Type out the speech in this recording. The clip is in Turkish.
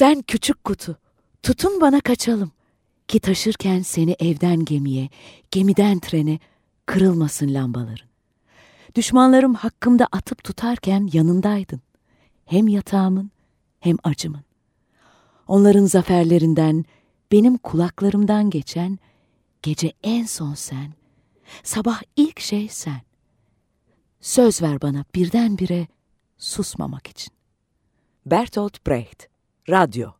Sen küçük kutu, tutun bana kaçalım. Ki taşırken seni evden gemiye, gemiden trene kırılmasın lambaların. Düşmanlarım hakkımda atıp tutarken yanındaydın. Hem yatağımın hem acımın. Onların zaferlerinden, benim kulaklarımdan geçen gece en son sen, sabah ilk şey sen. Söz ver bana birdenbire susmamak için. Bertolt Brecht, Radyo